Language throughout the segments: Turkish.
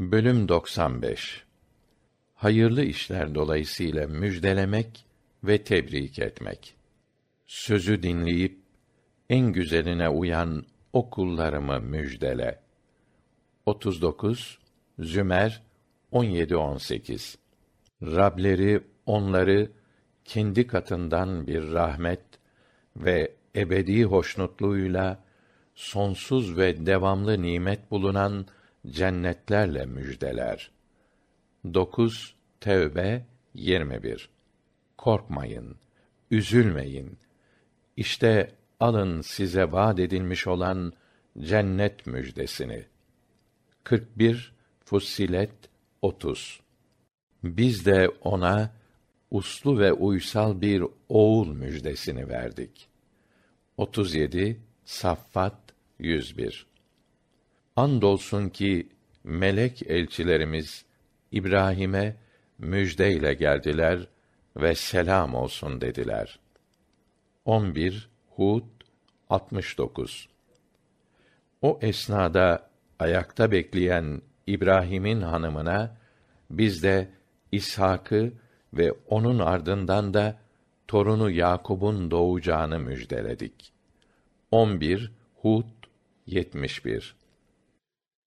Bölüm 95 Hayırlı işler dolayısıyla müjdelemek ve tebrik etmek. Sözü dinleyip en güzeline uyan o kullarımı müjdele. 39 Zümer 17 18 Rableri onları kendi katından bir rahmet ve ebedi hoşnutluğuyla sonsuz ve devamlı nimet bulunan cennetlerle müjdeler. 9 Tevbe 21 Korkmayın, üzülmeyin. İşte alın size vaad edilmiş olan cennet müjdesini. 41 Fussilet 30 Biz de ona uslu ve uysal bir oğul müjdesini verdik. 37 Saffat 101 Andolsun ki melek elçilerimiz İbrahim'e müjdeyle geldiler ve selam olsun dediler. 11 Hud 69 O esnada ayakta bekleyen İbrahim'in hanımına biz de İshak'ı ve onun ardından da torunu Yakub'un doğacağını müjdeledik. 11 Hud 71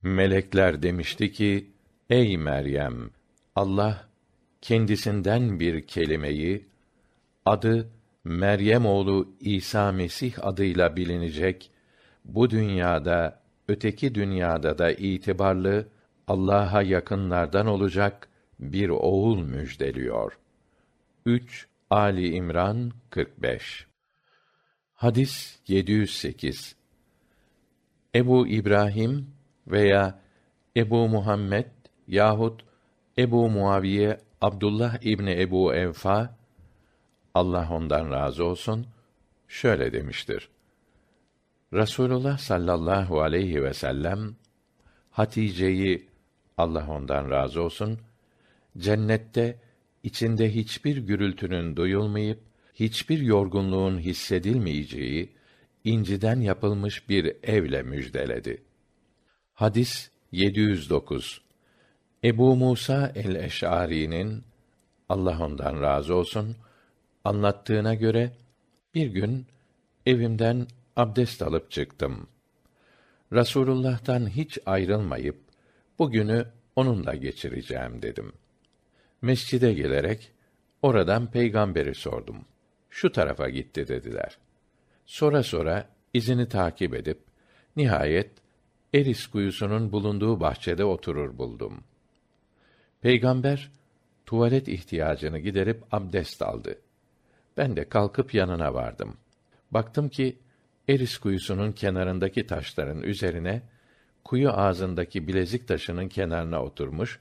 Melekler demişti ki: Ey Meryem, Allah kendisinden bir kelimeyi adı Meryem oğlu İsa Mesih adıyla bilinecek bu dünyada öteki dünyada da itibarlı Allah'a yakınlardan olacak bir oğul müjdeliyor. 3 Ali İmran 45 Hadis 708 Ebu İbrahim veya Ebu Muhammed yahut Ebu Muaviye Abdullah İbni Ebu Enfa Allah ondan razı olsun şöyle demiştir. Rasulullah sallallahu aleyhi ve sellem Hatice'yi Allah ondan razı olsun cennette içinde hiçbir gürültünün duyulmayıp hiçbir yorgunluğun hissedilmeyeceği inciden yapılmış bir evle müjdeledi. Hadis 709. Ebu Musa el-Eş'ari'nin Allah ondan razı olsun anlattığına göre bir gün evimden abdest alıp çıktım. Rasulullah'tan hiç ayrılmayıp bugünü onunla geçireceğim dedim. Mescide gelerek oradan peygamberi sordum. Şu tarafa gitti dediler. Sonra sonra izini takip edip nihayet Eris kuyusunun bulunduğu bahçede oturur buldum. Peygamber tuvalet ihtiyacını giderip abdest aldı. Ben de kalkıp yanına vardım. Baktım ki Eris kuyusunun kenarındaki taşların üzerine kuyu ağzındaki bilezik taşının kenarına oturmuş,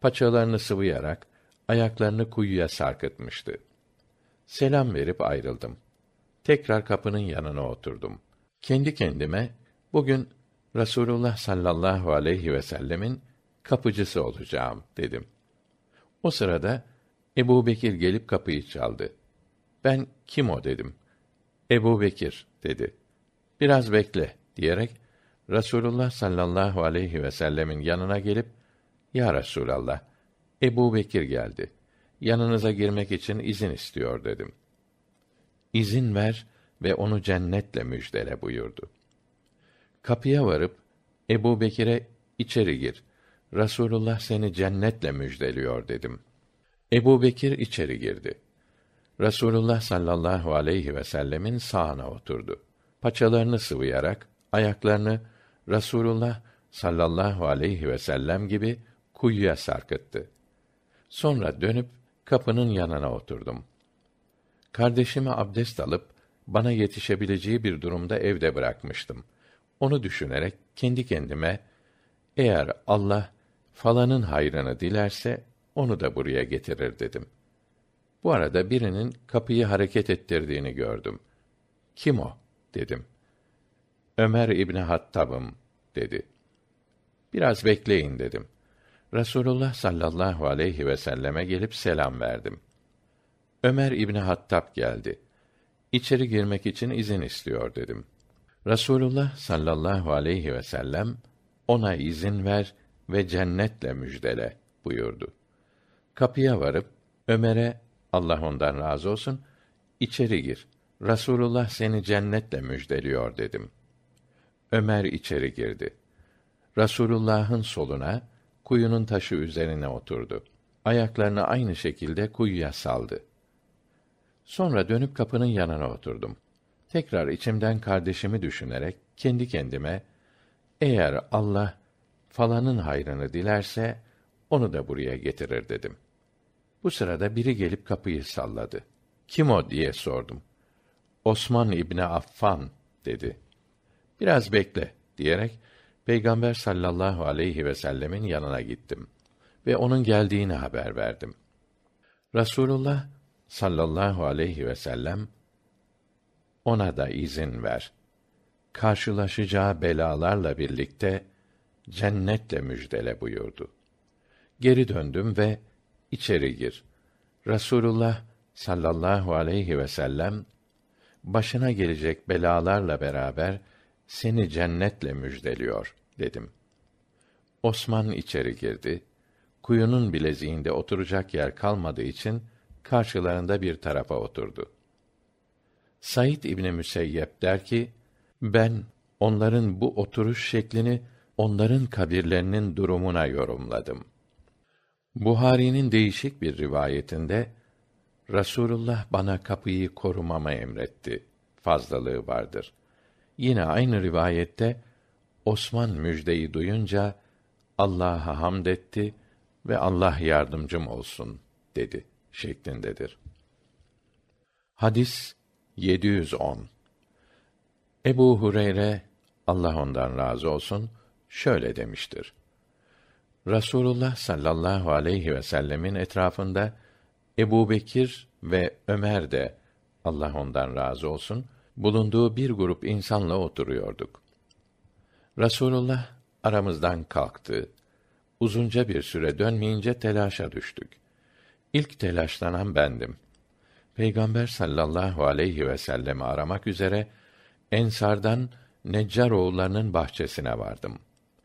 paçalarını sıvayarak ayaklarını kuyuya sarkıtmıştı. Selam verip ayrıldım. Tekrar kapının yanına oturdum. Kendi kendime bugün Rasulullah sallallahu aleyhi ve sellemin kapıcısı olacağım dedim. O sırada Ebu Bekir gelip kapıyı çaldı. Ben kim o dedim. Ebu Bekir dedi. Biraz bekle diyerek Rasulullah sallallahu aleyhi ve sellemin yanına gelip Ya Resulallah Ebu Bekir geldi. Yanınıza girmek için izin istiyor dedim. İzin ver ve onu cennetle müjdele buyurdu. Kapıya varıp Ebu Bekir'e içeri gir. Rasulullah seni cennetle müjdeliyor dedim. Ebu Bekir içeri girdi. Rasulullah sallallahu aleyhi ve sellemin sağına oturdu. Paçalarını sıvayarak ayaklarını Rasulullah sallallahu aleyhi ve sellem gibi kuyuya sarkıttı. Sonra dönüp kapının yanına oturdum. Kardeşimi abdest alıp bana yetişebileceği bir durumda evde bırakmıştım. Onu düşünerek kendi kendime eğer Allah falanın hayrını dilerse onu da buraya getirir dedim. Bu arada birinin kapıyı hareket ettirdiğini gördüm. Kim o? dedim. Ömer İbni Hattab'ım dedi. Biraz bekleyin dedim. Resulullah sallallahu aleyhi ve selleme gelip selam verdim. Ömer İbni Hattab geldi. İçeri girmek için izin istiyor dedim. Rasulullah sallallahu aleyhi ve sellem ona izin ver ve cennetle müjdele buyurdu. Kapıya varıp Ömer'e Allah ondan razı olsun içeri gir. Rasulullah seni cennetle müjdeliyor dedim. Ömer içeri girdi. Rasulullah'ın soluna kuyunun taşı üzerine oturdu. Ayaklarını aynı şekilde kuyuya saldı. Sonra dönüp kapının yanına oturdum. Tekrar içimden kardeşimi düşünerek kendi kendime eğer Allah falanın hayrını dilerse onu da buraya getirir dedim. Bu sırada biri gelip kapıyı salladı. Kim o diye sordum. Osman İbni Affan dedi. Biraz bekle diyerek Peygamber sallallahu aleyhi ve sellemin yanına gittim ve onun geldiğini haber verdim. Rasulullah sallallahu aleyhi ve sellem ona da izin ver. Karşılaşacağı belalarla birlikte cennetle müjdele buyurdu. Geri döndüm ve içeri gir. Rasulullah sallallahu aleyhi ve sellem başına gelecek belalarla beraber seni cennetle müjdeliyor dedim. Osman içeri girdi. Kuyunun bileziğinde oturacak yer kalmadığı için karşılarında bir tarafa oturdu. Said İbni Müseyyep der ki, ben onların bu oturuş şeklini onların kabirlerinin durumuna yorumladım. Buhari'nin değişik bir rivayetinde Rasulullah bana kapıyı korumama emretti. Fazlalığı vardır. Yine aynı rivayette Osman müjdeyi duyunca Allah'a hamd etti ve Allah yardımcım olsun dedi şeklindedir. Hadis 710 Ebu Hureyre Allah ondan razı olsun şöyle demiştir. Rasulullah sallallahu aleyhi ve sellemin etrafında Ebu Bekir ve Ömer de Allah ondan razı olsun bulunduğu bir grup insanla oturuyorduk. Rasulullah aramızdan kalktı. Uzunca bir süre dönmeyince telaşa düştük. İlk telaşlanan bendim. Peygamber sallallahu aleyhi ve sellemi aramak üzere Ensardan Neccar oğullarının bahçesine vardım.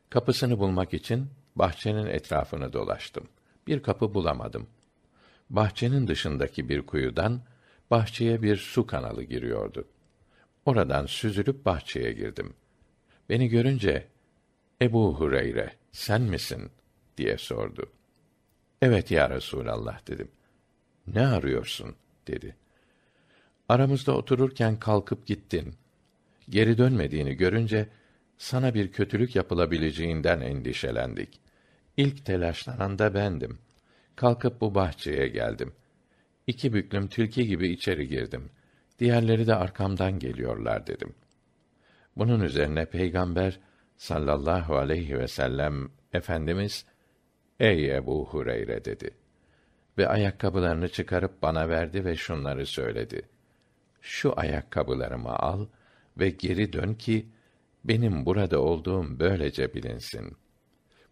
Kapısını bulmak için bahçenin etrafını dolaştım. Bir kapı bulamadım. Bahçenin dışındaki bir kuyudan bahçeye bir su kanalı giriyordu. Oradan süzülüp bahçeye girdim. Beni görünce Ebu Hureyre sen misin diye sordu. Evet ya Resulallah dedim. Ne arıyorsun dedi. Aramızda otururken kalkıp gittin. Geri dönmediğini görünce sana bir kötülük yapılabileceğinden endişelendik. İlk telaşlanan da bendim. Kalkıp bu bahçeye geldim. İki büklüm tilki gibi içeri girdim. Diğerleri de arkamdan geliyorlar dedim. Bunun üzerine Peygamber sallallahu aleyhi ve sellem efendimiz Ey Ebu Hureyre dedi. Ve ayakkabılarını çıkarıp bana verdi ve şunları söyledi. Şu ayakkabılarımı al ve geri dön ki benim burada olduğum böylece bilinsin.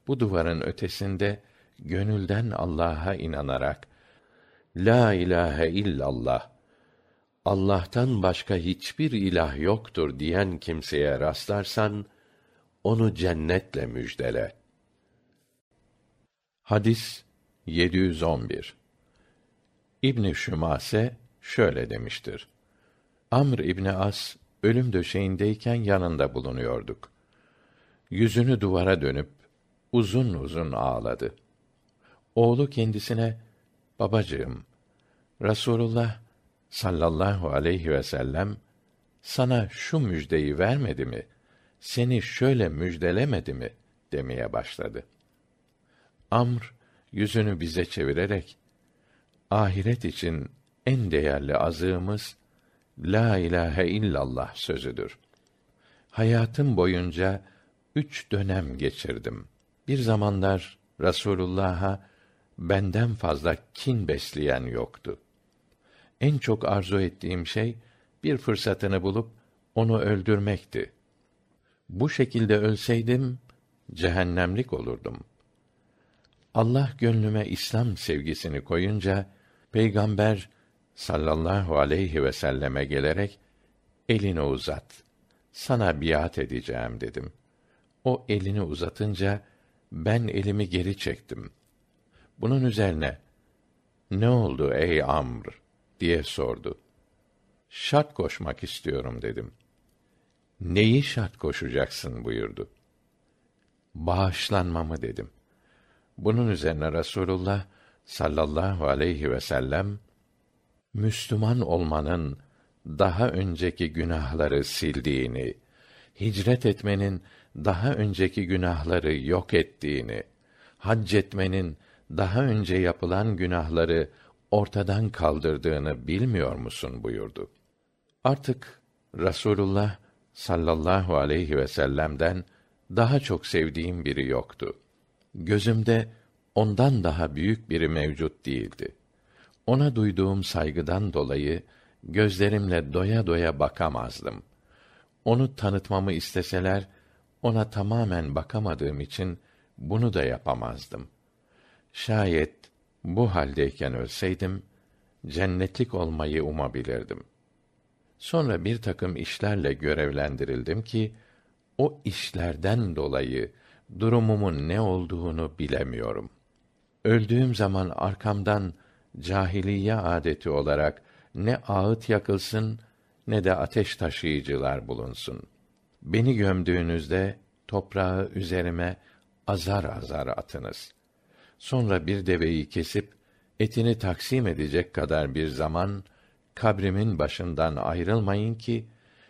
Bu duvarın ötesinde gönülden Allah'a inanarak la ilahe illallah Allah'tan başka hiçbir ilah yoktur diyen kimseye rastlarsan onu cennetle müjdele. Hadis 711 İbn Şümase şöyle demiştir. Amr İbni As ölüm döşeğindeyken yanında bulunuyorduk. Yüzünü duvara dönüp uzun uzun ağladı. Oğlu kendisine, babacığım, Rasulullah sallallahu aleyhi ve sellem sana şu müjdeyi vermedi mi? Seni şöyle müjdelemedi mi? demeye başladı. Amr yüzünü bize çevirerek ahiret için en değerli azığımız la ilahe illallah sözüdür. Hayatım boyunca üç dönem geçirdim. Bir zamanlar Rasulullah'a benden fazla kin besleyen yoktu. En çok arzu ettiğim şey bir fırsatını bulup onu öldürmekti. Bu şekilde ölseydim cehennemlik olurdum. Allah gönlüme İslam sevgisini koyunca peygamber sallallahu aleyhi ve selleme gelerek elini uzat. Sana biat edeceğim dedim. O elini uzatınca Ben elimi geri çektim. Bunun üzerine ne oldu ey Amr diye sordu. Şart koşmak istiyorum dedim. Neyi şart koşacaksın buyurdu. Bağışlanmamı dedim. Bunun üzerine Rasulullah sallallahu aleyhi ve sellem Müslüman olmanın daha önceki günahları sildiğini, hicret etmenin daha önceki günahları yok ettiğini, hac etmenin daha önce yapılan günahları ortadan kaldırdığını bilmiyor musun buyurdu. Artık Rasulullah sallallahu aleyhi ve sellem'den daha çok sevdiğim biri yoktu. Gözümde ondan daha büyük biri mevcut değildi. Ona duyduğum saygıdan dolayı gözlerimle doya doya bakamazdım. Onu tanıtmamı isteseler ona tamamen bakamadığım için bunu da yapamazdım. Şayet bu haldeyken ölseydim cennetlik olmayı umabilirdim. Sonra bir takım işlerle görevlendirildim ki o işlerden dolayı durumumun ne olduğunu bilemiyorum. Öldüğüm zaman arkamdan cahiliye adeti olarak ne ağıt yakılsın ne de ateş taşıyıcılar bulunsun. Beni gömdüğünüzde toprağı üzerime azar azar atınız. Sonra bir deveyi kesip etini taksim edecek kadar bir zaman kabrimin başından ayrılmayın ki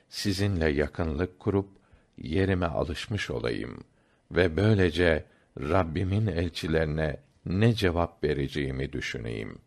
sizinle yakınlık kurup yerime alışmış olayım ve böylece Rabbimin elçilerine ne cevap vereceğimi düşüneyim.''